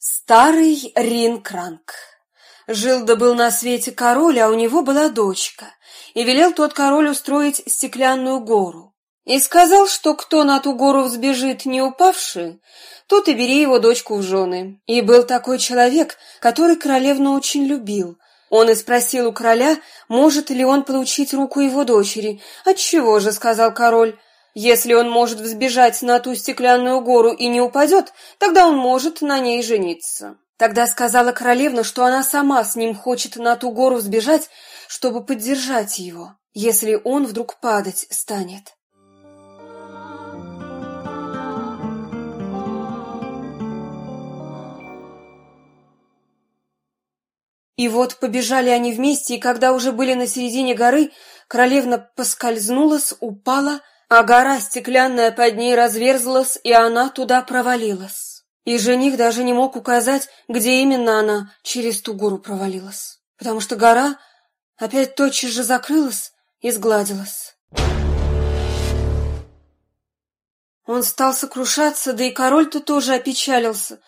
Старый Ринкранк. Жил да был на свете король, а у него была дочка, и велел тот король устроить стеклянную гору. И сказал, что кто на ту гору взбежит, не упавший, тот и бери его дочку в жены. И был такой человек, который королевну очень любил. Он и спросил у короля, может ли он получить руку его дочери. «Отчего же?» — сказал король. Если он может взбежать на ту стеклянную гору и не упадет, тогда он может на ней жениться. Тогда сказала королевна, что она сама с ним хочет на ту гору взбежать, чтобы поддержать его, если он вдруг падать станет. И вот побежали они вместе, и когда уже были на середине горы, королевна поскользнулась, упала, а гора стеклянная под ней разверзлась, и она туда провалилась. И жених даже не мог указать, где именно она через ту гору провалилась, потому что гора опять тотчас же закрылась и сгладилась. Он стал сокрушаться, да и король-то тоже опечалился,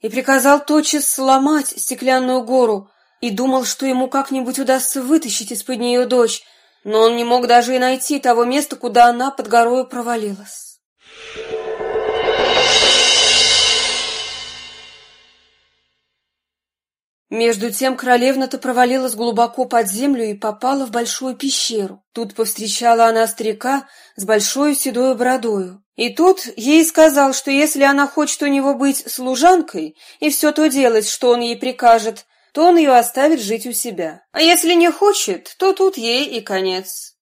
и приказал тотчас сломать стеклянную гору, и думал, что ему как-нибудь удастся вытащить из-под нее дочь, но он не мог даже и найти того места, куда она под горою провалилась. Между тем королевна-то провалилась глубоко под землю и попала в большую пещеру. Тут повстречала она старика с большой седой бородою. И тот ей сказал, что если она хочет у него быть служанкой и все то делать, что он ей прикажет, то он ее оставит жить у себя. А если не хочет, то тут ей и конец.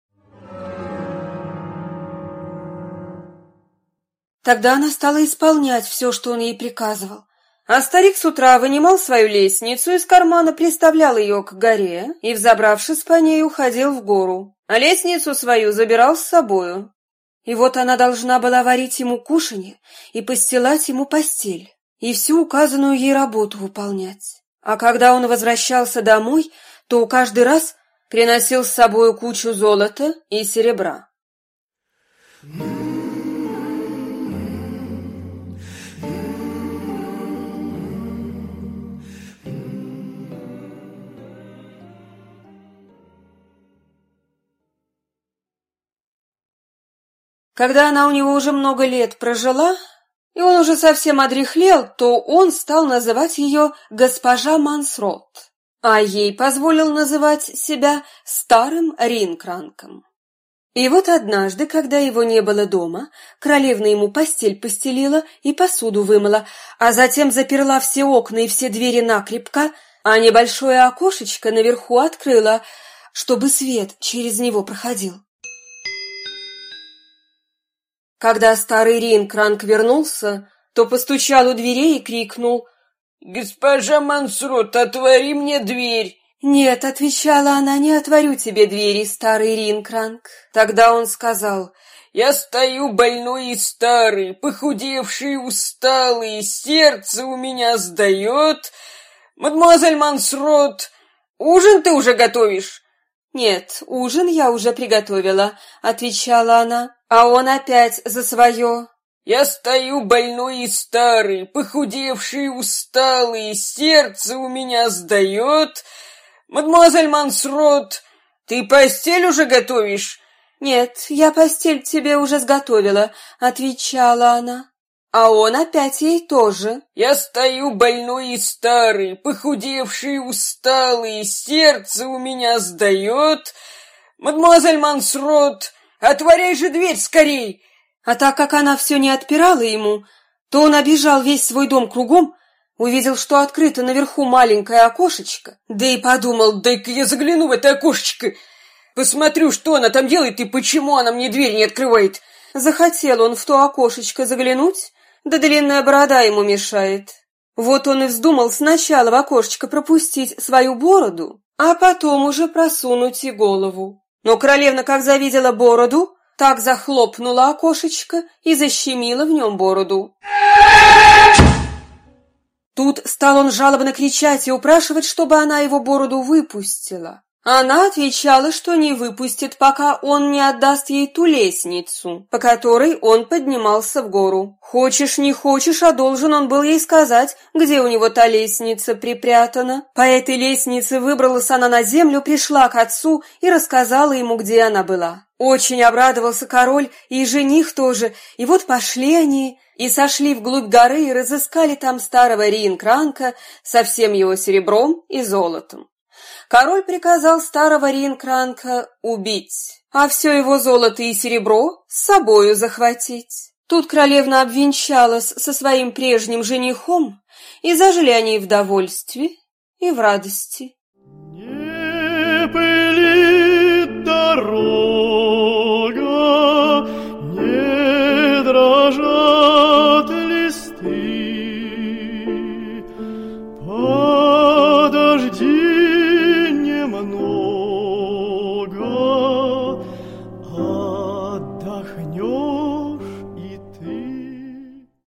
Тогда она стала исполнять все, что он ей приказывал. А старик с утра вынимал свою лестницу из кармана, приставлял ее к горе и, взобравшись по ней, уходил в гору, а лестницу свою забирал с собою. И вот она должна была варить ему кушанье и постилать ему постель, и всю указанную ей работу выполнять. А когда он возвращался домой, то каждый раз приносил с собой кучу золота и серебра. Когда она у него уже много лет прожила, и он уже совсем одряхлел, то он стал называть ее госпожа Мансрот, а ей позволил называть себя старым Ринкранком. И вот однажды, когда его не было дома, королевна ему постель постелила и посуду вымыла, а затем заперла все окна и все двери накрепко, а небольшое окошечко наверху открыла, чтобы свет через него проходил. Когда старый Ринкранк вернулся, то постучал у дверей и крикнул «Госпожа Мансрут, отвори мне дверь!» «Нет», — отвечала она, — «не отворю тебе двери, старый Ринкранк». Тогда он сказал «Я стою больной и старый, похудевший и усталый, сердце у меня сдает. Мадемуазель Мансрот, ужин ты уже готовишь?» «Нет, ужин я уже приготовила», — отвечала она. А он опять за свое. Я стою больной и старый, похудевший и усталый, сердце у меня сдает. Мадемуазель Мансрот, ты постель уже готовишь? Нет, я постель тебе уже сготовила, отвечала она. А он опять ей тоже. Я стою больной и старый, похудевший и усталый, сердце у меня сдает. Мадемуазель Мансрот, Отворяй же дверь скорей!» А так как она все не отпирала ему, то он обижал весь свой дом кругом, увидел, что открыто наверху маленькое окошечко, да и подумал, дай-ка я загляну в это окошечко, посмотрю, что она там делает и почему она мне дверь не открывает. Захотел он в то окошечко заглянуть, да длинная борода ему мешает. Вот он и вздумал сначала в окошечко пропустить свою бороду, а потом уже просунуть и голову. Но королевна, как завидела бороду, так захлопнула окошечко и защемила в нем бороду. Тут стал он жалобно кричать и упрашивать, чтобы она его бороду выпустила. Она отвечала, что не выпустит, пока он не отдаст ей ту лестницу, по которой он поднимался в гору. Хочешь, не хочешь, а должен он был ей сказать, где у него та лестница припрятана. По этой лестнице выбралась она на землю, пришла к отцу и рассказала ему, где она была. Очень обрадовался король и жених тоже, и вот пошли они и сошли вглубь горы и разыскали там старого Риенкранка со всем его серебром и золотом. Король приказал старого Ринкранка убить, а все его золото и серебро с собою захватить. Тут королевна обвенчалась со своим прежним женихом, и зажили они в довольстве и в радости. Не.